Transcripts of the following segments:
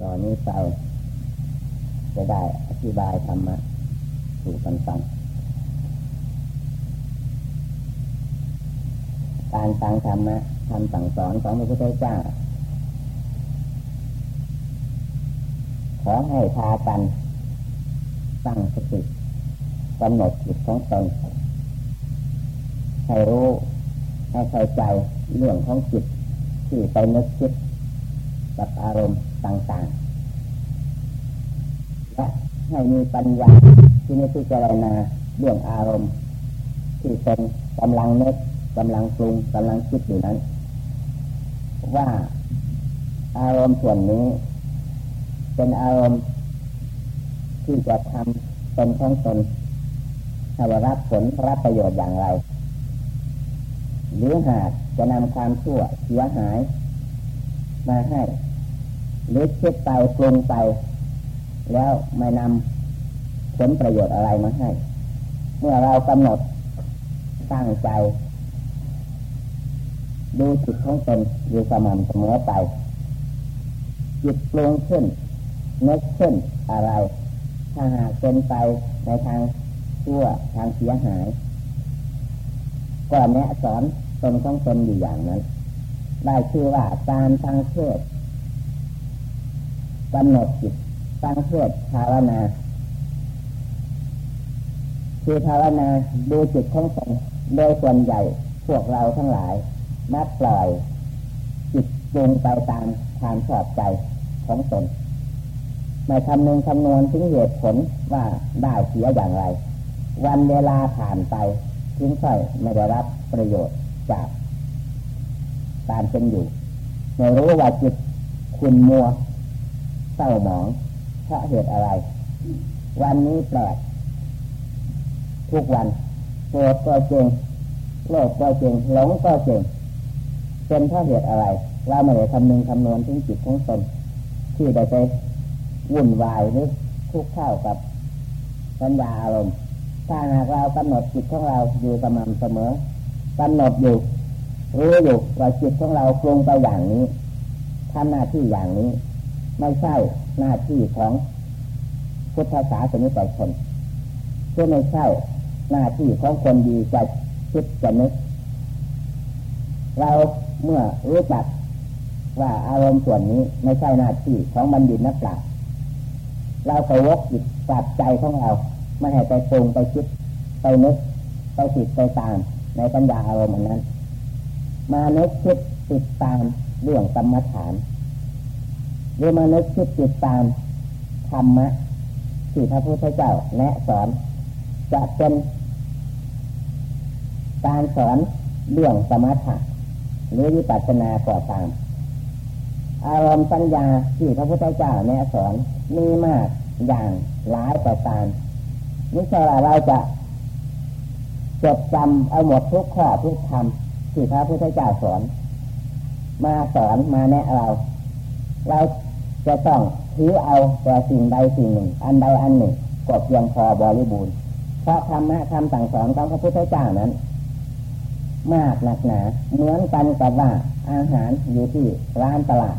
ตอนนี้ไปจะได้อธิบายธรรมะสู่กันฟังการฟังธรรมะคำสั่งสอนของพระพุทธเจ้า ขอให้พากันตั้งสติกำหนดจิตของตนให้รู้ให้เข้าใจเรื่องของจิตที่ไปนึกคิดกับอารมณ์ ต่างๆ และให้มีปัญญาที่นิพพารณาเรื่องอารมณ์ ที่เป็นกำลังนึกกำลังปรุงกำลังคิดอยู่นั้น ว่าอารมณ์ส่วนนี้ เป็นอารมณ์ที่จะทำเป็นของตนให้รับผลรับประโยชน์อย่างไรหรือหากจะนำความชั่วเสียหาย มาให้ หรือคิดไปปรุงไป แล้วไม่นำผลประโยชน์อะไรมาให้ เมื่อเรากำหนดตั้งใจ ดูจิตของตนอยู่สม่ำเสมอไป จิตปรุงขึ้นนึกขึ้นอะไร ถ้าหากเป็นไปในทางชั่วทางเสียหาย ก็แนะสอนตนของตนอยู่อย่างนั้น ได้ชื่อว่าการทางเทศ กำหนดจิตตั้งเทศภาวนาคือภาวนาดูจิตของตนโดยส่วนใหญ่พวกเราทั้งหลายมักปล่อย จิตปรุงไปตามความชอบใจของตนไม่คำนึงคำนวณถึงเหตุผลว่าได้เสียอย่างไร วันเวลาผ่านไปทิ้งค่อยไม่ได้รับประโยชน์จากการเป็นอยู่ไม่รู้ว่าจิตคุณมัว เศร้าหมองเพราะเหตุอะไร วันนี้แปลก ทุกวันโกรธก็เจงโลภก็เจงหลงก็เจงเป็นเพราะเหตุอะไรเราไม่ได้คำนึงคำนวณถึงจิตของตนที่ได้ไปวุ่นวายหรือทุกข์เข้ากับสัญญาอารมณ์ถ้าหากเรากำหนดจิตของเราอยู่สม่ำเสมอกำหนดอยู่รู้อยู่ว่าจิตของเราปรุงไปอย่างนี้ทำหน้าที่อย่างนี้ ไม่ใช่หน้าที่ของพุทธศาสนิกชนเพื่อไม่ใช่หน้าที่ของคนดีจะคิดจะนึกเราเมื่อรู้จักว่าอารมณ์ส่วนนี้ไม่ใช่หน้าที่ของบัณฑิตนักปราชญ์เราไปวกจิตจับใจของเราไม่ให้ไปปรุงไปคิดไปนึกไปติดไปตามในปัญญาอารมณ์นั้น มานึกคิดติดตามเรื่องกรรมฐาน หรือมานึกคิดติดตามธรรมะที่พระพุทธเจ้าแนะสอน จะเป็นการสอนเรื่องสมถะหรือวิปัสสนาก่อตาม อารมณ์ปัญญาที่พระพุทธเจ้าแนะสอนมีมากอย่างหลายประการนี่ใช่ว่าเราจะจดจำเอาหมดทุกข้อทุกคำที่พระพุทธเจ้าสอน มาสอนมาแนะเรา เรา จะต้องถือเอาแต่สิ่งใดสิ่งหนึ่ง อันใดอันหนึ่งก็เพียงพอบริบูรณ์เพราะธรรมะคำสั่งสอนของพระพุทธเจ้านั้น มากหนักหนาเหมือนกันกับว่าอาหารอยู่ที่ร้านตลาด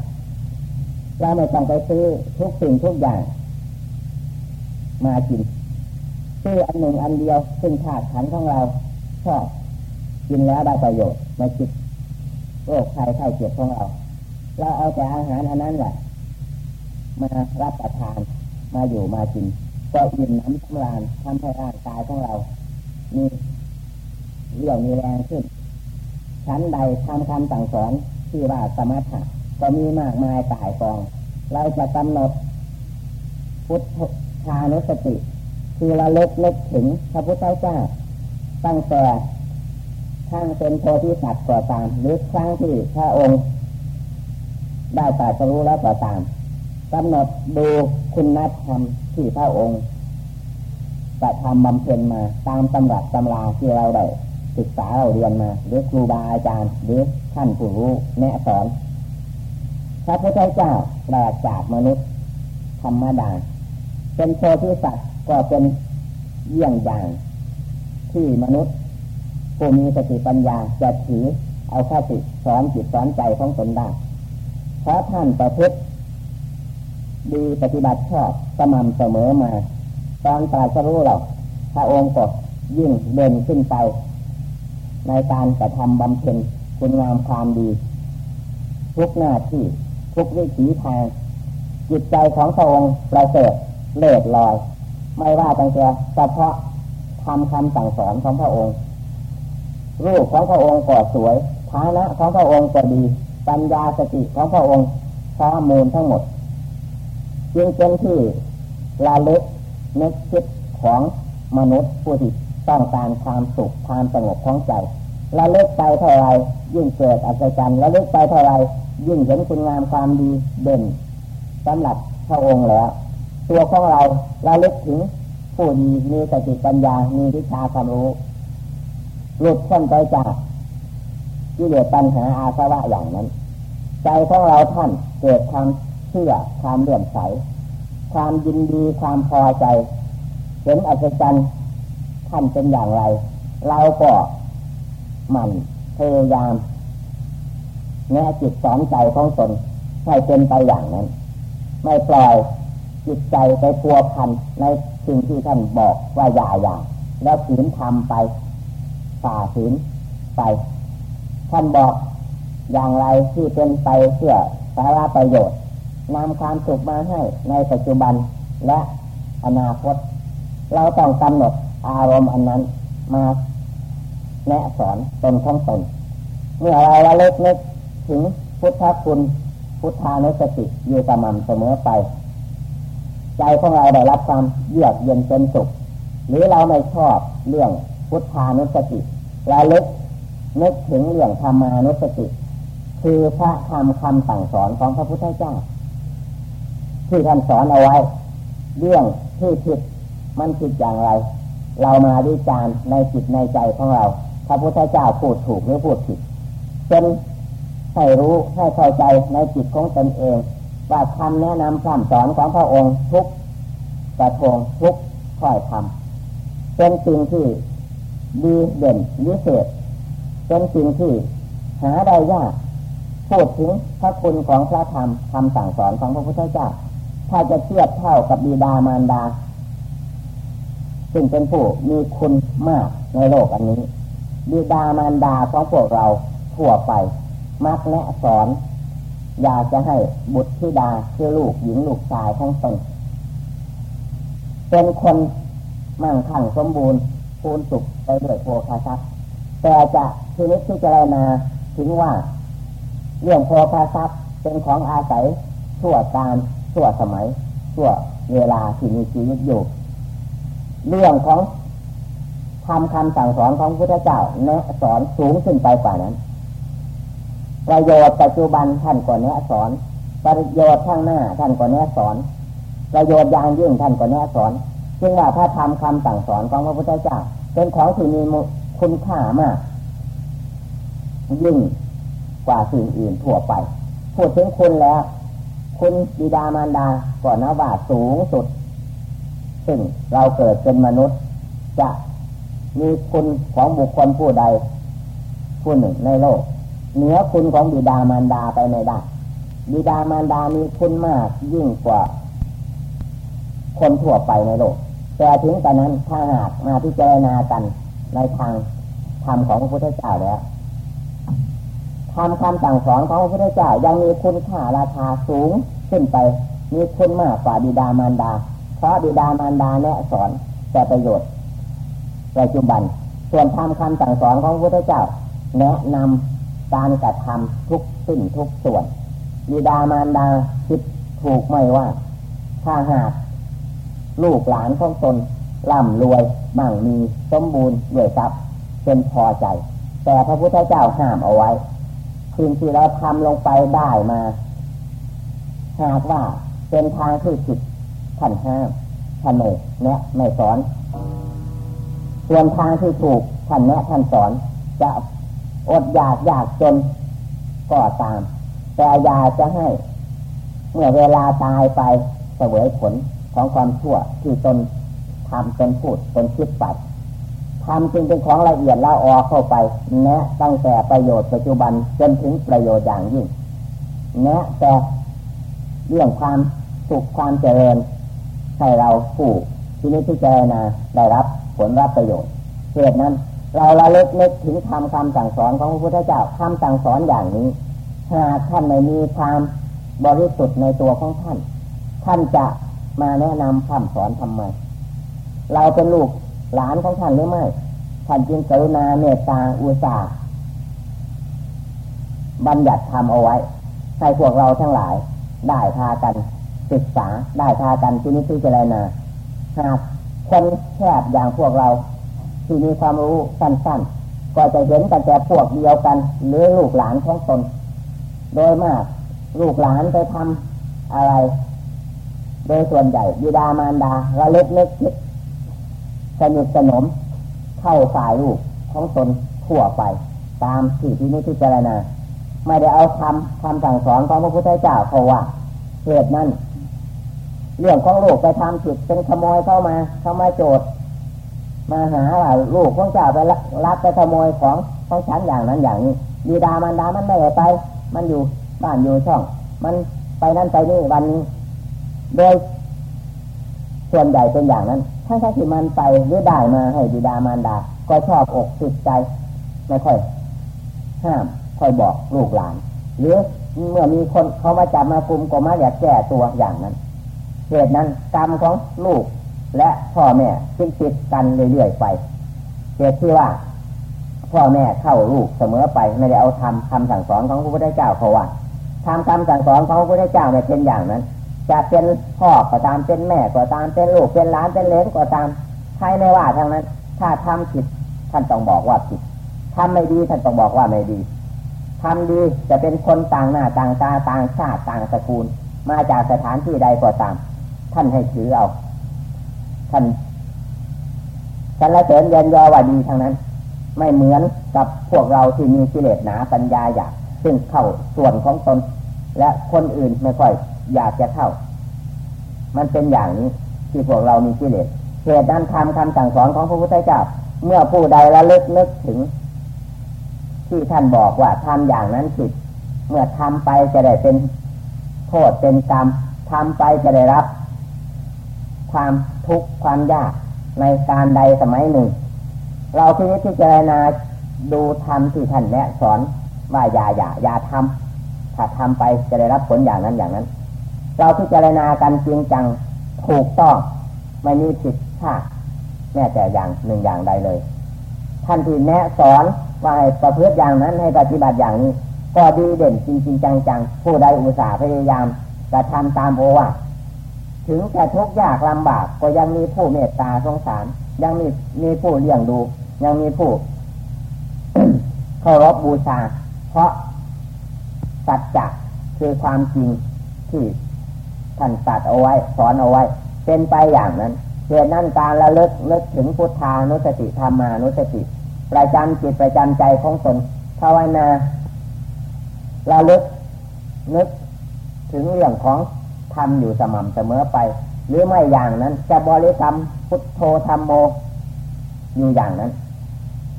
เราไม่ต้องไปซื้อทุกสิ่งทุกอย่าง มากินซื้ออันหนึ่งอันเดียวซึ่งธาตุขันของเราชอบกินแล้วได้ประโยชน์ไม่คิดโรคไข้ไข้เจ็บของเรา เราเอาแต่อาหารอันนั้นแหละ มารับประทานมาอยู่มากิน ก็อิ่มน้ำสำราญทำให้ร่างกายของเรามีเรี่ยวมีแรงขึ้นชั้นใดทำคำสั่งสอนที่ว่าสมถะก็มีมากมายตายกอง เราจะกำหนดพุทธานุสติ คือราเล็กเล็กถึงพระพุทธเจ้า ตั้งแต่ทางเป็นโพธิสัตว์ก่อตามหรือครั้งที่พระองค์ ได้ตรัสรู้แล้วก่อตาม กำหนดดูคุณธรรมที่พระองค์กระทำบำเพ็ญมาตามตำรับตำราที่เราได้ศึกษาเราเรียนมา หรือครูบาอาจารย์ หรือท่านผู้รู้แนะสอน พระพุทธเจ้าแปลกจากมนุษย์ธรรมดา เป็นโพธิสัตว์ก็เป็นเยี่ยงอย่างที่มนุษย์ผู้มีสติปัญญาจะถือเอาข้าสิสอนจิตสอนใจของตนได้เพราะท่านประพฤติ ดีปฏิบัติชอบสม่ำเสมอมาตอนตรัสรู้เราพระองค์ก็ยิ่งเด่นขึ้นไป ในการกระทำบำเพ็ญคุณงามความดี ทุกหน้าที่ทุกวิถีทาง จิตใจของพระองค์ประเสริฐเลิศลอย ไม่ว่าตั้งแต่เฉพาะทำคำสั่งสอนของพระองค์ รูปของพระองค์ก็สวยฐานะของพระองค์ก็ดี ปัญญาสติของพระองค์ข้อมูลทั้งหมด จึงเป็นที่ระลึกนึกคิดของมนุษย์ผู้ที่ต้องการความสุขความสงบของใจระลึกไปเท่าไรยิ่งเกิดอัศจรรย์ระลึกไปเท่าไรยิ่งเห็นคุณงามความดีเด่นสำหรับพระองค์แล้ว ตัวของเราระลึกถึงผู้ดีมีสติปัญญา มีวิชาความรู้หลุดพ้นไปจากที่เหลือปัญหาอาสวะอย่างนั้น ใจของเราท่านเกิดความ เชื่อความเลื่อมใส ความยินดีความพอใจ เห็นอัศจรรย์ท่านเป็นอย่างไร เราก็หมั่นพยายามแนะจิตสอนใจของตนให้เป็นไปอย่างนั้น ไม่ปล่อยจิตใจไปกลัวพันในสิ่งที่ท่านบอกว่าอย่าอย่าแล้วฝืนทำไปฝ่าฝืนไป ท่านบอกอย่างไรที่เป็นไปเพื่อสาระประโยชน์ นำความสุขมาให้ในปัจจุบันและอนาคต เราต้องกำหนดอารมณ์อันนั้นมาแนะสอนตนของตน เมื่อเราละเล็กนึกถึงพุทธคุณพุทธานุสติอยู่สม่ำเสมอไป ใจของเราได้รับความเยือกเย็นเป็นสุข หรือเราไม่ชอบเรื่องพุทธานุสติราเล็กนึกถึงเรื่องธรรมานุสติ คือพระธรรมคำสั่งสอนของพระพุทธเจ้า ที่ท่านสอนเอาไว้ เรื่องที่ผิดมันผิดอย่างไร เรามาดิจารในจิตในใจของเราพระพุทธเจ้าพูดถูกหรือพูดผิดเป็นให้รู้ให้เข้าใจในจิตของตนเอง ว่าคำแนะนำคำสอนของพระองค์ทุกกระทงทุกข้อยคำเป็นสิ่งที่ดีเด่นวิเศษเป็นสิ่งที่หาได้ยากพูดถึงพระคุณของพระธรรมคำสั่งสอนของพระพุทธเจ้า ถ้าจะเทียบเท่ากับบิดามารดา ซึ่งเป็นผู้มีคุณมากในโลกอันนี้ บิดามารดาของพวกเราทั่วไปมักแนะสอน อยากจะให้บุตรธิดาคือลูกหญิงลูกชายทั้งตนเป็นคนมั่งคั่งสมบูรณ์พูนสุขไปด้วยโภคาทรัพย์แต่จะทีนี้ที่จะรณาถึงว่า เรื่องโภคาทรัพย์เป็นของอาศัยชั่วการ ชั่วสมัยชั่วเวลาที่มีชีวิตอยู่ เรื่องของทำคำสั่งสอนของพระเจ้าแนะสอนสูงขึ้นไปกว่านั้น ประโยชน์ปัจจุบันท่านก็แนะสอน ประโยชน์ข้างหน้าท่านก็แนะสอน ประโยชน์อย่างยิ่งท่านก็แนะสอนจึงว่าถ้าทำคำสั่งสอนของพระพุทธเจ้า เป็นของที่มีคุณค่ามาก ยิ่งกว่าสิ่งอื่นทั่วไปพูดถึงคุณแล้ว คุณบิดามารดาก่อนนะว่าสูงสุด ซึ่งเราเกิดเป็นมนุษย์ จะมีคุณของบุคคลผู้ใด ผู้หนึ่งในโลก เหนือคุณของบิดามารดาไปไม่ได้บิดามารดามีคุณมากยิ่งกว่า คนทั่วไปในโลก แต่ถึงแต่นั้นถ้าหากมาพิจารณากันในทางธรรมของพระพุทธเจ้าแล้ว ทำคำสั่งสอนของพระพุทธเจ้ายังมีคุณค่าราคาสูงขึ้นไป มีคุณมากกว่าบิดามารดา เพราะบิดามารดาแนะสอนแต่ประโยชน์ปัจจุบัน ส่วนทำคำสั่งสอนของพระพุทธเจ้า แนะนำการกระทำทุกสิ่งทุกส่วนบิดามารดาคิดถูกไม่ว่า ถ้าหากลูกหลานของตนร่ำรวยบั่งมีสมบูรณ์ด้วยทรัพย์เป็นพอใจ แต่พระพุทธเจ้าห้ามเอาไว้ สิ่งที่เราทำลงไปได้มา หากว่าเป็นทางที่ผิดท่านห้ามท่านไม่แนะไม่สอน ส่วนทางที่ถูกท่านแนะท่านสอน จะอดอยากอยากจนก็ตาม แต่อยากจะให้ เมื่อเวลาตายไปเสวยผลของความชั่วที่ตนทำตนพูดตนคิดไป ทำจึงเป็นของละเอียดละออเข้าไปแนะตั้งแต่ประโยชน์ปัจจุบันจนถึงประโยชน์อย่างยิ่งแนะแต่เรื่องความสุขความเจริญให้เราผู้ที่นี้ที่เจรนาได้รับผลรับประโยชน์เหตุนั้น เราละเลึกนึกถึงคำคำสั่งสอนของพระพุทธเจ้าคำสั่งสอนอย่างนี้หากท่านไม่มีความบริสุทธิ์ในตัวของท่าน ท่านจะมาแนะนำคำสอนทำไมเราเป็นลูก หลานของท่านหรือไม่ท่านจึงกรุณาเมตตาอุตสาห์บัญญัติทำเอาไว้ให้พวกเราทั้งหลาย ได้พากันศึกษาได้พากันที่นี้ที่เจรนาหากคนแคบอย่างพวกเรา ที่มีความรู้สั้นๆ ก็จะเห็นกันแต่พวกเดียวกัน หรือลูกหลานของตน โดยมาก ลูกหลานไปทำอะไร โดยส่วนใหญ่บิดามารดาระลึกนึกคิด สนิทสนมเข้าสายลูกของตนทั่วไป ตามที่ที่นี้ที่เจรนาไม่ได้เอาคำคำสั่งสอนของพระพุทธเจ้าเขาว่าเหตุนั้น เรื่องของลูกไปทำผิดเป็นขโมยเข้ามาเข้ามาโจดมาหาว่าลูกของเจ้าไปลักไปขโมยของของฉันอย่างนั้นอย่างนี้ดีดามันดามันไม่ได้ไป มันอยู่บ้านอยู่ช่อง มันไปนั่นไปนี่วันนี้ โดยส่วนใหญ่เป็นอย่างนั้น ถ้าถ้าที่มันไปหรือได้มาให้ดีดามารดา ก็ชอบอกติดใจ ไม่ค่อย ห้าม ค่อยบอกลูกหลาน หรือเมื่อมีคนเขามาจับมากลุ่มก็มาอยากแก้ตัวอย่างนั้นเหตุนั้นกรรมของลูกและพ่อแม่จึงติดกันเรื่อยๆไปเหตุที่ว่า พ่อแม่เข้าลูกเสมอไปไม่ได้เอาทำคำสั่งสอนของพระพุทธเจ้าเขาว่าทำคำสั่งสอนของพระพุทธเจ้าเนี่ยเป็นอย่างนั้น จะเป็นพ่อก็ตามเป็นแม่ก็ตามเป็นลูกเป็นหลานเป็นเลนก็ตามใครไม่ว่าทั้งนั้น ถ้าทำผิดท่านต้องบอกว่าผิดทำไม่ดีท่านต้องบอกว่าไม่ดีทำดีจะเป็นคนต่างหน้าต่างตาต่างชาติต่างสกุลมาจากสถานที่ใดก็ตาม ท่านให้ถือเอา ท่านท่านละเสริญเยินยอว่าดีทางนั้น ไม่เหมือนกับพวกเราที่มีกิเลสหนาปัญญาอยากซึ่งเข้าส่วนของตน และคนอื่นไม่ค่อย อยากจะเข้า มันเป็นอย่างนี้ที่พวกเรามีกิเลสเหตุนั้นทำคำสั่งสอนของพระพุทธเจ้า เมื่อผู้ใดระลึกนึกถึง ที่ท่านบอกว่าทำอย่างนั้นผิด เมื่อทำไปจะได้เป็นโทษเป็นกรรมทำไปจะได้รับ ความทุกข์ความยากในการใดสมัยหนึ่ง เราที่นี้ที่จรนาดูธรรมที่ท่านแนะสอนว่าอย่าอย่าอย่าทำถ้าทำไปจะได้รับผลอย่างนั้นอย่างนั้น เราพิจารณากันจริงจังถูกต้องไม่มีผิดพลาดแม้แต่อย่างหนึ่งอย่างใดเลย ท่านที่แนะสอนว่าให้ประพฤติอย่างนั้นให้ปฏิบัติอย่างนี้ ก็ดีเด่นจริงจริงจังจังผู้ใดอุตส่าห์พยายามกระทำตามโอวาทถึงจะทุกข์ยากลำบากก็ยังมีผู้เมตตาสงสาร ยังมีมีผู้เลี้ยงดู ยังมีผู้เคารพบูชา เพราะสัจจะคือความจริงที่ ท่านตัดเอาไว้สอนเอาไว้ เป็นไปอย่างนั้นเหตุนั้นการระลึกนึกถึงพุทธานุสติธรรมานุสติ ประจำจิตประจำใจของตนภาวนาระลึกนึกถึงเรื่องของทำอยู่สม่ำเสมอไป หรือไม่อย่างนั้น จะบริกรรมพุทโธธรรมโม อยู่อย่างนั้น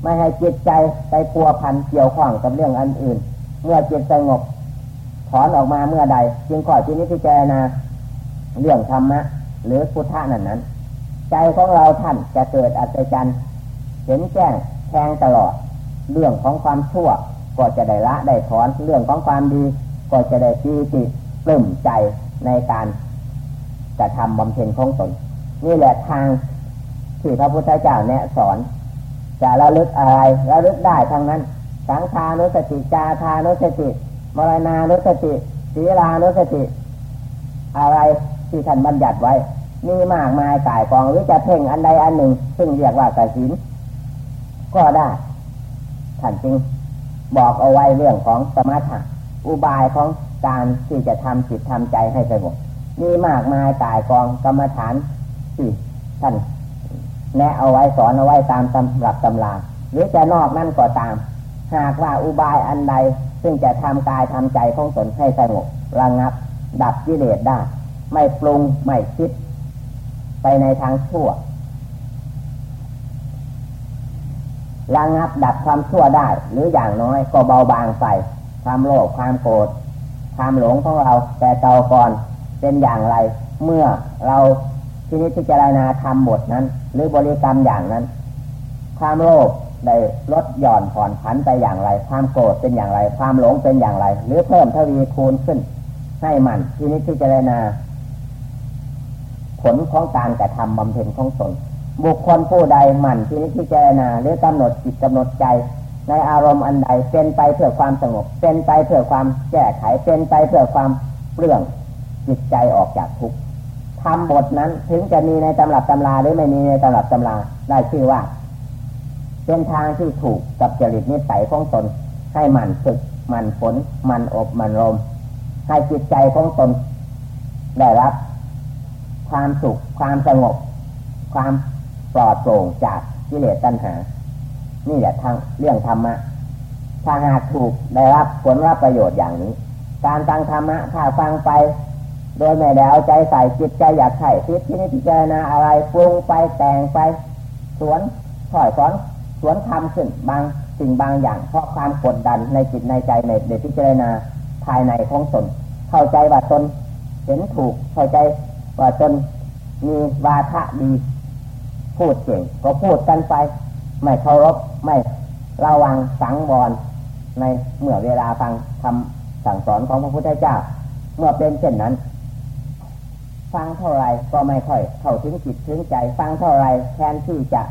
ไม่ให้จิตใจไปปัวพันเกี่ยวข้องกับเรื่องอันอื่น เมื่อจิตสงบถอนออกมาเมื่อใด จึงขอที่นี้พิจารณา เรื่องธรรมะหรือพุทธะนั้นนั้น ใจของเราท่านจะเกิดอัศจรรย์เห็นแจ้งแทงตลอด เรื่องของความชั่วก็จะได้ละได้ถอนเรื่องของความดี ก็จะได้ปีติปลื้มใจในการกระทำบำเพ็ญของตน นี่แหละทางที่พระพุทธเจ้าแนะสอน จะระลึกอะไรระลึกได้ทางนั้น สังขานุสติจาทานุสติ มรณานุสติศีลานุสติ อะไร ที่ท่านบัญญัติไว้ มีมากมายกายกองหรือจะเพ่งอันใดอันหนึ่ง ซึ่งเรียกว่ากสินก็ได้ท่านจึงบอกเอาไว้เรื่องของสมถะอุบายของการที่จะทำจิตทำใจให้สงบมีมากมายตายกองกรรมฐานที่ท่านแนะเอาไว้สอนเอาไว้ตามตำรับตำราหรือจะนอกนั่นก็ตาม หากว่าอุบายอันใดซึ่งจะทำกายทำใจของตนให้สงบระงับ ดับกิเลสได้ ไม่ปรุงไม่คิด ไปในทางชั่วระงับดับความชั่วได้ หรืออย่างน้อยก็เบาบางไปความโลภความโกรธความหลงของเราแต่เก่าก่อนเป็นอย่างไร เมื่อเราที่นี้พิจารณาทำบทนั้น หรือบริกรรมอย่างนั้น ความโลภได้ลดหย่อนผ่อนผันไปอย่างไร ความโกรธเป็นอย่างไร ความหลงเป็นอย่างไร หรือเพิ่มทวีคูณขึ้น ให้มันที่นี้พิจารณา ผลของการกระทำบำเพ็ญของตน บุคคลผู้ใดหมั่นที่นี้พิจารณาหรือกำหนดจิตกำหนดใจ ในอารมณ์อันใดเป็นไปเพื่อความสงบ เป็นไปเพื่อความแก้ไขเป็นไปเพื่อความเปลื้องจิตใจออกจากทุกข์ทำบทนั้นถึงจะมีในตำรับตำราหรือไม่มีในตำรับตำราได้ชื่อว่า เป็นทางที่ถูกกับจริตนิสัยของตน ให้มันฝึกมันฝนมันอบมันรมให้จิตใจของตนได้รับ ความสุข ความสงบ ความปลอดโปร่งจากกิเลสตัณหา นี่แหละทางเรื่องธรรมะ ถ้าหากถูกได้รับผลรับประโยชน์อย่างนี้ การฟังธรรมะถ้าฟังไป โดยไม่ได้เอาใจใส่จิตใจอยากใส่คิดที่นี่พิจารณาอะไรปรุงไปแต่งไป สวนถอยสอนสวนทำขึ้นบางสิ่งบางอย่าง เพราะความกดดันในจิตในใจในเด็กพิจารณาภายในของตนเข้าใจว่าตนเห็นถูกเข้าใจ ว่าตนมีวาทะดี พูดเก่งก็พูดกันไป ไม่เคารพไม่ระวังสังวรในเมื่อเวลาฟังคำสั่งสอนของพระพุทธเจ้า เมื่อเป็นเช่นนั้น ฟังเท่าไรก็ไม่ค่อยเข้าถึงจิตถึงใจ ฟังเท่าไรแทนที่จะ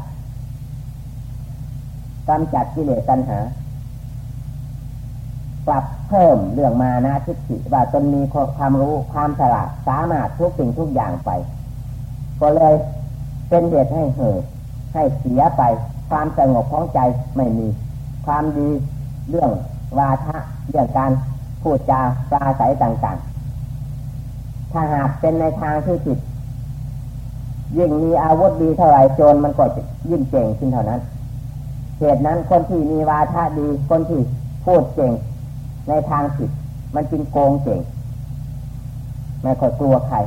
กำจัดกิเลสตัณหา กลับเพิ่มเรื่องมานาทิฏฐิว่าตนมีความรู้ความฉลาดสามารถทุกสิ่งทุกอย่างไป ก็เลยเป็นเหตุให้เห่อให้เสียไป ความสงบของใจไม่มี ความดีเรื่องวาทะเรื่องการพูดจาปราศัยต่างๆ ถ้าหากเป็นในทางที่ผิดยิ่งมีอาวุธดีเท่าไรโจรมันก็ยิ่งเก่งขึ้นเท่านั้น เหตุนั้นคนที่มีวาทะดีคนที่พูดเก่ง ในทางผิด มันจึงโกงเก่งไม่ค่อยกลัวใคร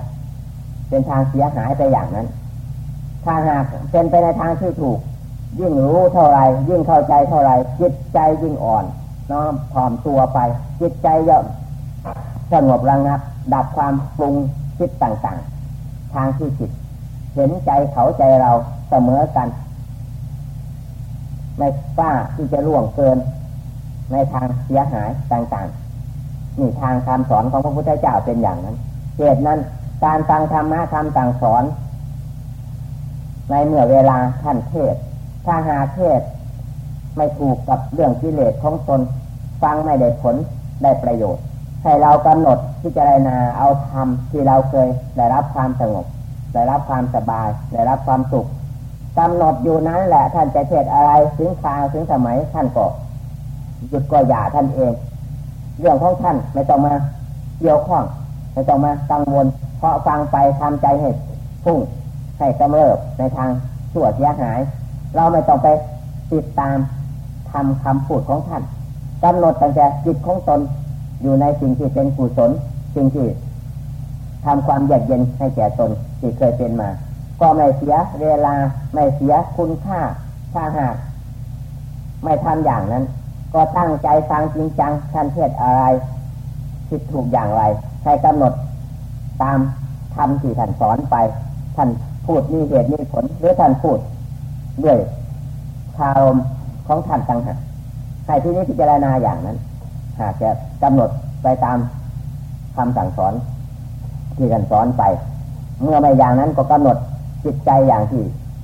เป็นทางเสียหายไปอย่างนั้น ถ้าหากเป็นไปในทางที่ถูก ยิ่งรู้เท่าไรยิ่งเข้าใจเท่าไรจิตใจยิ่งอ่อน น้อมถ่อมตัวไป จิตใจย่อมสงบระงับ ดับความปรุงคิดต่างๆ ทางที่ผิดเห็นใจเขาใจเราเสมอกัน ไม่กล้าที่จะล่วงเกิน ในทางเสียหายต่างๆนี่ทางคำสอนของพระพุทธเจ้าเป็นอย่างนั้นเหตุนั้น การฟังธรรมะคำต่างสอน ในเมื่อเวลาท่านเทศ ถ้าหาเทศไม่ถูกกับเรื่องกิเลสของตนฟังไม่ได้ผลได้ประโยชน์ ให้เรากำหนดพิจารณาเอาธรรมที่เราเคยได้รับความสงบได้รับความสบายได้รับความสุขกำหนดอยู่นั้นแหละท่านจะเทศอะไรถึงคราวถึงสมัยท่านก็ หยุดก็อย่าท่านเอง เรื่องของท่านไม่ต้องมาเกี่ยวข้องไม่ต้องมากังวล เพราะฟังไปทำใจให้พุ่งให้กำเริบในทางชั่วเสียหาย เราไม่ต้องไปติดตามทำคำพูดของท่านกำหนดตั้งแต่จิตของตนอยู่ในสิ่งที่เป็นกุศลสิ่งที่ทำความเยือกเย็นให้แก่ตนที่เคยเป็นมา ก็ไม่เสียเวลาไม่เสียคุณค่าถ้าหากไม่ทำอย่างนั้น ก็ตั้งใจฟังจริงจังท่านเทศอะไรคิดถูกอย่างไร ให้กำหนดตามทำที่ท่านสอนไป ท่านพูดมีเหตุมีผลหรือท่านพูดด้วยคารมของท่านต่างหากให้ที่นี้พิจารณาอย่างนั้น หากจะกำหนดไปตามคำสั่งสอนที่ท่านสอนไป เมื่อไม่อย่างนั้นก็กำหนดจิตใจอย่างที่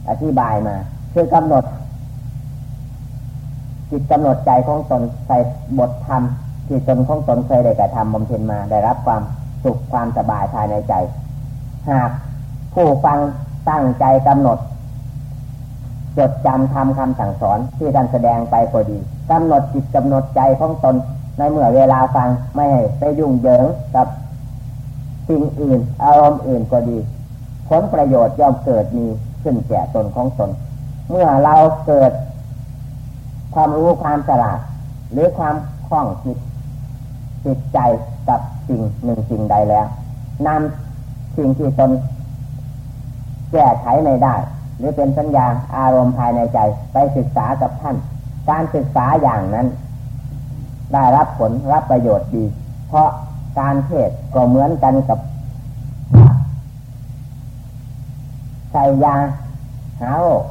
อธิบายมา คือกำหนด จิตกำหนดใจของตนใส่บทธรรมที่ตนของตนเคยได้กระทำบำเพ็ญมาได้รับความสุขความสบายภายในใจ หากผู้ฟังตั้งใจกำหนด จดจำทำคำสั่งสอนที่ท่านแสดงไปก็ดีกำหนดจิตกำหนดใจของตนในเมื่อเวลาฟังไม่ให้ไปยุ่งเหยิงกับสิ่งอื่น อารมณ์อื่นก็ดี ผลประโยชน์ย่อมเกิดมีขึ้นแก่ตนของตน เมื่อเราเกิด ความรู้ความฉลาด หรือความคล่องจิตจิตใจกับสิ่งหนึ่งสิ่งใดแล้วนำสิ่งที่ตนแก้ไขไม่ได้ หรือเป็นสัญญาอารมณ์ภายในใจ ไปศึกษากับท่าน การศึกษาอย่างนั้น ได้รับผลรับประโยชน์ดี เพราะการเทศก็เหมือนกันกับใส่ยาหาโรค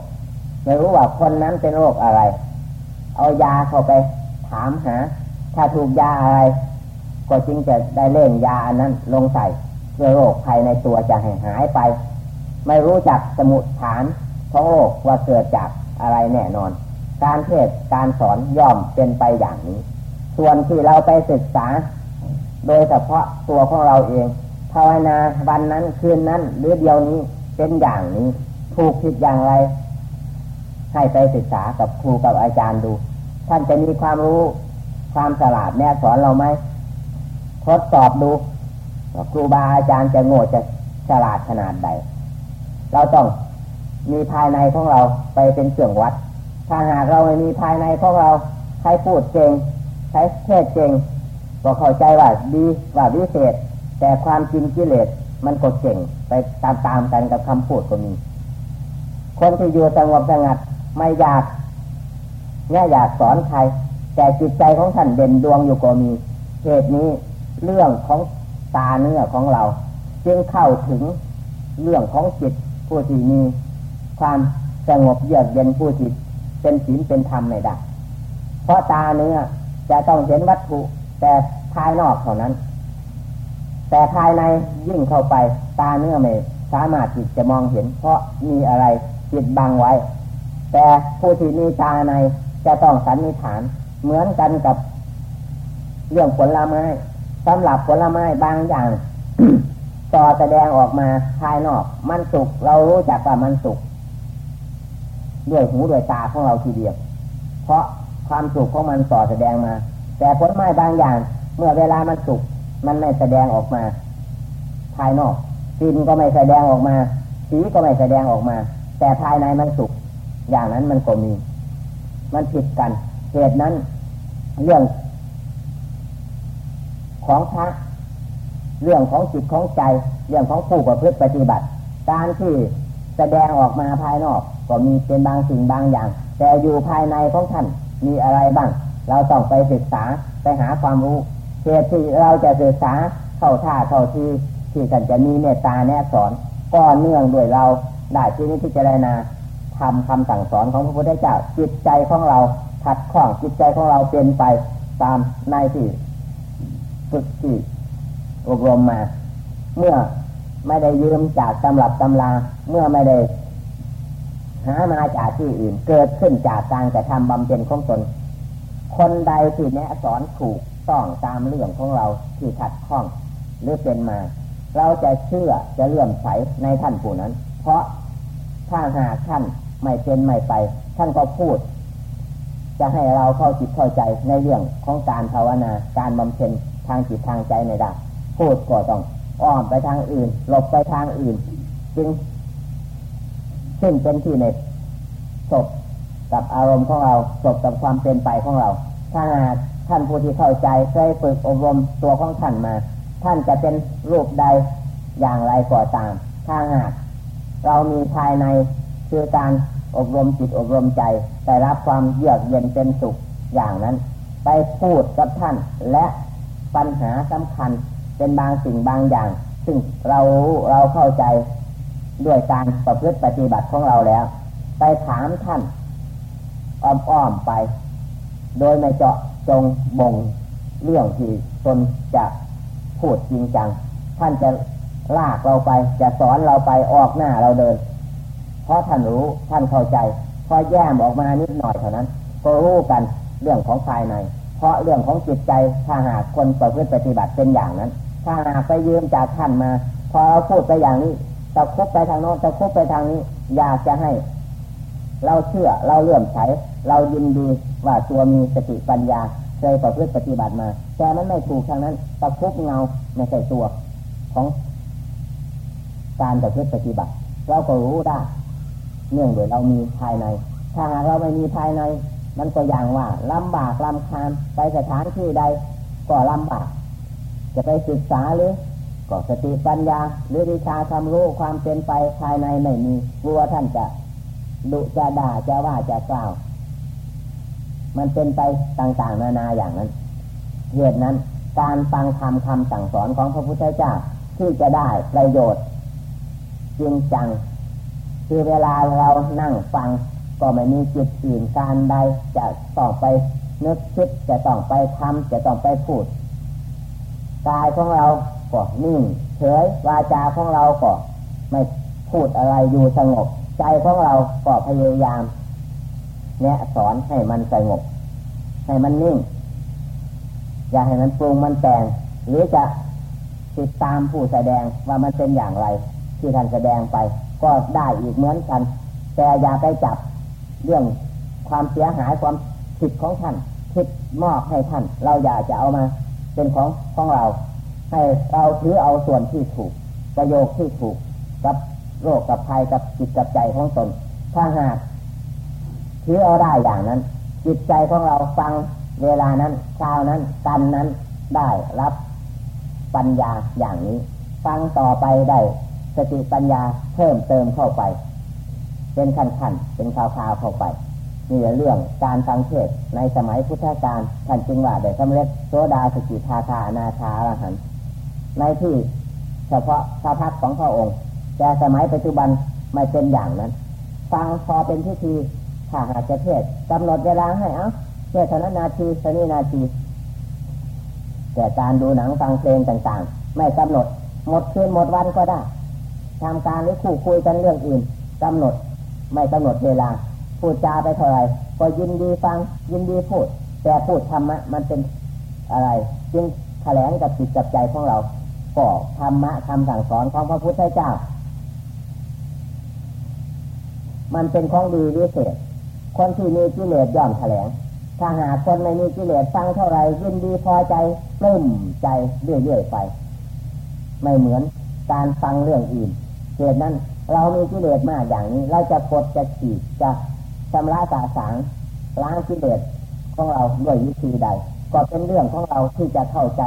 ไม่รู้ว่าคนนั้นเป็นโรคอะไร เอายาเข้าไปถามหา ถ้าถูกยาอะไร ก็จึงจะได้เล่นยาอันนั้น ลงใส่เพื่อโรคภายในตัวจะหายหายไป ไม่รู้จักสมุดฐานของโรคว่าเกิดจากอะไรแน่นอน การเทศการสอนย่อมเป็นไปอย่างนี้ ส่วนที่เราไปศึกษา โดยเฉพาะตัวของเราเองภาวนาวันนั้นคืนนั้นหรือเดียวนี้เป็นอย่างนี้ ถูกผิดอย่างไร ให้ไปศึกษากับครูกับอาจารย์ดู ท่านจะมีความรู้ความฉลาดแน่สอนเราไหมทดสอบดูครูบาอาจารย์จะโง่จะฉลาดขนาดใด เราต้องมีภายในของเราไปเป็นเครื่องวัด ถ้าหากเราไม่มีภายในของเราใครพูดเก่งใครเทศเก่งก็เข้าใจว่าดีว่าวิเศษ แต่ความจริงกิเลสมันก็เก่งไปตามๆกันกับคำพูดก็มี คนที่อยู่สงบสงัด ไม่อยากเนี่ยอยากสอนใคร แต่จิตใจของท่านเด่นดวงอยู่ก็มีเหตุนี้เรื่องของตาเนื้อของเรา จึงเข้าถึงเรื่องของจิตผู้ที่มีความสงบเยือกเย็นผู้ที่เป็นศีลเป็นธรรมไม่ได้เพราะตาเนื้อจะต้องเห็นวัตถุ แต่ภายนอกเท่านั้น แต่ภายในยิ่งเข้าไป ตาเนื้อไม่สามารถจิตจะมองเห็น เพราะมีอะไรจิตบังไว้ แต่ผู้ที่มีตาในจะต้องสันนิษฐาน เหมือนกันกับ เรื่องผลไม้สำหรับผลไม้บางอย่าง ต่อแสดงออกมาภายนอก มันสุกเรารู้จักว่ามันสุกด้วยหูด้วยตาของเราทีเดียว เพราะความสุขของมันต่อแสดงมา แต่ผลไม้บางอย่าง เมื่อเวลามันสุกมันไม่แสดงออกมา ภายนอกกลิ่นก็ไม่แสดงออกมา สีก็ไม่แสดงออกมา แต่ภายในมันสุก อย่างนั้นมันก็มี มันผิดกันเหตุนั้น เรื่อง ของพระเรื่องของจิตของใจ เรื่องของผู้ประพฤติปฏิบัติ การที่แสดงออกมาภายนอก ก็มีเป็นบางสิ่งบางอย่าง แต่อยู่ภายในของท่านมีอะไรบ้าง เราต้องไปศึกษาไปหาความรู้เหตุที่เราจะศึกษาเข้าท่าเข้าที่ ที่ท่านจะมีเมตตาแนะสอนก็เนื่องด้วยเราได้ที่นี้ที่จะได้ นาทำคำสั่งสอนของพระพุทธเจ้าจิตใจของเราขัดข้องจิตใจของเราเป็นไปตามในที่ฝึกที่อบรมมา เมื่อไม่ได้ยืมจากตำรับตำลาเมื่อไม่ได้หามาจากที่อื่น เกิดขึ้นจากการกระทำบำเพ็ญของตนคนใดที่แนะสอนถูกต้องตามเรื่องของเราที่ขัดข้องหรือเป็นมา เราจะเชื่อจะเลื่อมใสในท่านผู้นั้น เพราะถ้าหากท่าน ไม่เป็นไม่ไป ท่านก็พูด จะให้เราเข้าจิตเข้าใจในเรื่องของการภาวนา การบำเพ็ญทางจิตทางใจในได้พูดก็ต้องอ้อมไปทางอื่น หลบไปทางอื่น จึงซึ่งเป็นที่ในศพกับอารมณ์ของเราศพกับความเป็นไปของเรา ถ้าท่านผู้ที่เข้าใจเคยฝึกอบรมตัวของท่านมา ท่านจะเป็นรูปใดอย่างไรก็ตาม ถ้าหากเรามีภายใน คือการอบรมจิตอบรมใจได้รับความเยือกเย็นเป็นสุขอย่างนั้น ไปพูดกับท่านและปัญหาสำคัญเป็นบางสิ่งบางอย่าง ซึ่งเราเราเข้าใจด้วยการประพฤติปฏิบัติของเราแล้ว ไปถามท่านอ้อมๆไป โดยไม่เจาะจงบ่งเรื่องที่ตนจะพูดจริงจัง ท่านจะลากเราไป จะสอนเราไปออกหน้าเราเดิน เพราะท่านรู้ท่านเข้าใจพอแย้มออกมานิดหน่อยเท่านั้น ก็รู้กันเรื่องของภายใน เพราะเรื่องของจิตใจถ้าหากคนประพฤติปฏิบัติเป็นอย่างนั้น ถ้าหากไปยืมจากท่านมา พอเราพูดไปอย่างนี้ตะคุบไปทางโน้นตะคุบไปทางนี้ อยากจะให้ เราเชื่อเราเลื่อมใสเรายินดีว่าตัวมีสติปัญญาเคยประพฤติปฏิบัติมา แต่มันไม่ถูกทางนั้นตะคุบเงาไม่ใช่ตัวของการประพฤติปฏิบัติเราก็รู้ได้ เนื่องโดยเรามีภายใน ถ้าหากเราไม่มีภายใน มันก็อย่างว่าลำบากลำคาญไปสถานที่ใด ก็ลำบาก จะไปศึกษาหรือก็สติปัญญา หรือวิชาความรู้ความเป็นไปภายในไม่มีกลัวท่านจะดุจะด่าจะว่าจะกล่าว มันเป็นไปต่างๆ นานาอย่างนั้นเหตุนั้น การฟังคำคำสั่งสอนของพระพุทธเจ้าที่จะได้ประโยชน์จริงจัง คือเวลาเรานั่งฟัง ก็ไม่มีจิตอื่นการใดจะต้องไปนึกคิดจะต้องไปทำจะต้องไปพูดกายของเราก็นิ่งเฉยวาจาของเราก็ไม่พูดอะไรอยู่สงบ ใจของเราก็พยายามแนะสอนให้มันสงบ ให้มันนิ่ง อย่าให้มันปรุงมันแต่ง หรือจะติดตามผู้แสดงว่ามันเป็นอย่างไร ที่ท่านแสดงไป ก็ได้อีกเหมือนกัน แต่อย่าไปจับเรื่องความเสียหายความผิดของท่านคิดมอบให้ท่าน เราอยากจะเอามา เป็นของของเรา ให้เราถือเอาส่วนที่ถูก ประโยคที่ถูกกับโรคกับภัยกับจิตกับใจของตน ถ้าหากถือเอาได้อย่างนั้น จิตใจของเราฟังเวลานั้นคราวนั้นกันนั้นได้รับปัญญาอย่างนี้ ฟังต่อไปได้ สติปัญญาเพิ่มเติมเข้าไป เป็นขั้นๆเป็นคราวๆเข้าไปนี่เรื่องการฟังเทศในสมัยพุทธกาลท่านจึงว่าได้สำเร็จโสดาสกิทาคานาคาอรหันในที่เฉพาะพระพักของพระองค์ แต่สมัยปัจจุบันไม่เป็นอย่างนั้น ฟังพอเป็นพิธีถ้าหากจะเทศกำหนดเวลาให้เอ้าเทศนานาทีสนีนาทีแต่การดูหนังฟังเพลงต่างๆ ไม่กำหนดหมดคืนหมดวันก็ได้ ทำการหรือคู่คุยกันเรื่องอื่นกำหนดไม่กำหนดเวลา พูดจาไปเท่าไรก็ยินดีฟังยินดีพูด แต่พูดธรรมะมันเป็นอะไร จึงแถลงกับจิตกับใจของเราก็ธรรมะคำสั่งสอนของพระพุทธเจ้า มันเป็นของดีวิเศษ คนที่มีกิเลสย่อมแถลง ถ้าหากคนไม่มีกิเลสฟังเท่าไรยินดีพอใจปลื้มใจเรื่อยๆไป ไม่เหมือนการฟังเรื่องอื่น เหตุนั้น เรามีกิเลสมากอย่างนี้ เราจะกดจะขีดจะชำระสาสางล้างกิเลสของเราด้วยวิธีใด ก็เป็นเรื่องของเราที่จะเข้าใจ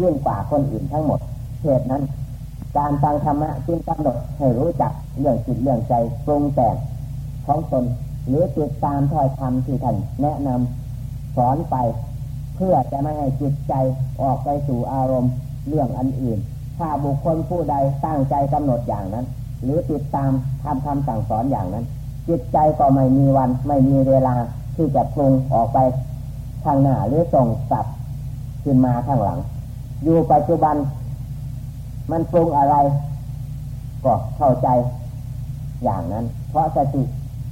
ยิ่งกว่าคนอื่นทั้งหมดเหตุนั้น การฟังธรรมะจึงกำหนดให้รู้จักเรื่องจิตเรื่องใจปรุงแต่งของตนหรือติดตามถ้อยคำที่ท่านแนะนำสอนไป เพื่อจะไม่ให้จิตใจออกไปสู่อารมณ์เรื่องอันอื่น ถ้าบุคคลผู้ใดตั้งใจกำหนดอย่างนั้น หรือติดตามทำคำสั่งสอนอย่างนั้น จิตใจก็ไม่มีวันไม่มีเวลาที่จะปรุงออกไปทางหน้าหรือส่งกลับขึ้นมาข้างหลัง อยู่ปัจจุบัน มันปรุงอะไร ก็เข้าใจอย่างนั้น เพราะสติ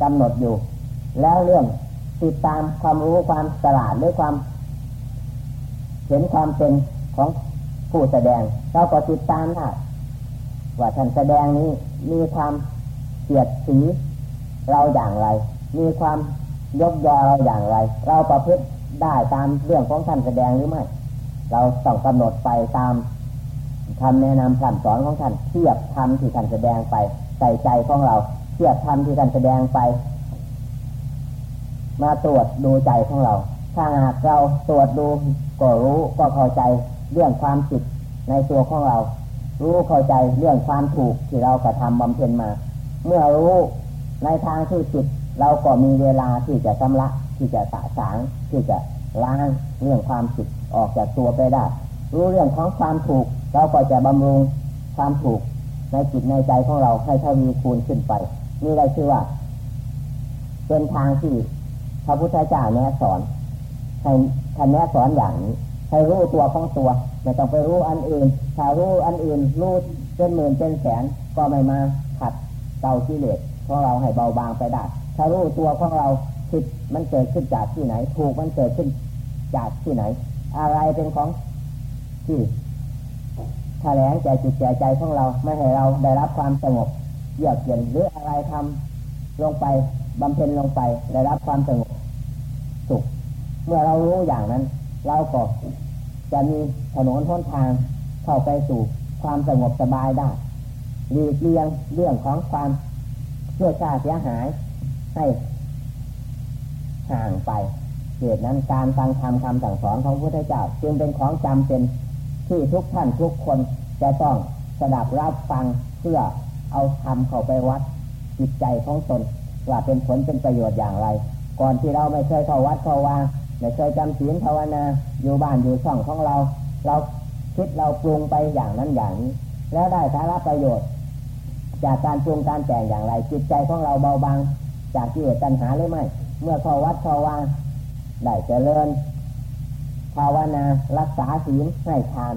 กำหนดอยู่ แล้วเรื่องติดตามความรู้ความฉลาดหรือความ เห็นความเป็นของ ผู้แสดง เราก็ติดตามได้ว่าท่านแสดงนี้มีความเสียดสีเราอย่างไร มีความยกยอเราอย่างไร เราประพฤติได้ตามเรื่องของท่านแสดงหรือไม่ เราต้องกำหนดไปตามคำแนะนำคำสอนของท่านเทียบธรรมที่ท่านแสดงไปใส่ใจของเราเทียบธรรมที่ท่านแสดงไป มาตรวจดูใจของเรา ถ้าหากเราตรวจดูก็รู้ก็เข้าใจ เรื่องความผิดในตัวของเรา รู้เข้าใจเรื่องความถูกที่เรากระทำบำเพ็ญมา เมื่อรู้ในทางที่จิตเราก็มีเวลาที่จะชำระที่จะสะสางที่จะล้างเรื่องความผิดออกจากตัวไปได้ รู้เรื่องของความถูก เราก็จะบำรุงความถูกในจิตในใจของเราให้เท่ามีคูณขึ้นไป นี่ได้ชื่อว่า เป็นทางที่พระพุทธเจ้าแนะสอนให้ท่านแนะสอนอย่างนี้ ให้รู้ตัวของตัวไม่ต้องไปรู้อันอื่น ถ้ารู้อันอื่นรู้เป็นหมื่นเป็นแสนก็ไม่มาขัดเกาีิเลสของเราให้เบาบางไปได้ถ้ารู้ตัวของเราผิดมันเกิดขึ้นจากที่ไหน ถูกมันเกิดขึ้นจากที่ไหน อะไรเป็นของที่แถลงใจจิตใจใจของเราไม่ให้เราได้รับความสงบเยือกเย็นหรืออะไรทำลงไปบำเพ็ญลงไปได้รับความสงบสุขเมื่อเรารู้อย่างนั้น เราก็จะมีถนนท้นทางเข้าไปสู่ความสงบสบายได้หลีกเลี่ยงเรื่องของความพื่อชาเสียหายให้ห่างไปเหตุนั้นการฟังธรรมคำสั่งสอนของพระพุทธเจ้าจึงเป็นของจำเป็นที่ทุกท่านทุกคนจะต้องสดับรับฟังเพื่อเอาธรรมเข้าไปวัดจิตใจของตนว่าเป็นผลเป็นประโยชน์อย่างไร ก่อนที่เราไม่เคยเข้าวัดเข้าวา ไม่เคยจำศีลภาวนาอยู่บ้านอยู่ช่องของเรา เราคิดเราปรุงไปอย่างนั้นอย่างนี้ แล้วได้สาระประโยชน์ จากการปรุงการแต่งอย่างไร จิตใจของเราเบาบาง จากที่เหตุปัญหาหรือไม่ เมื่อเข้าวัดเข้าวาได้เจริญภาวนารักษาศีลให้ทาน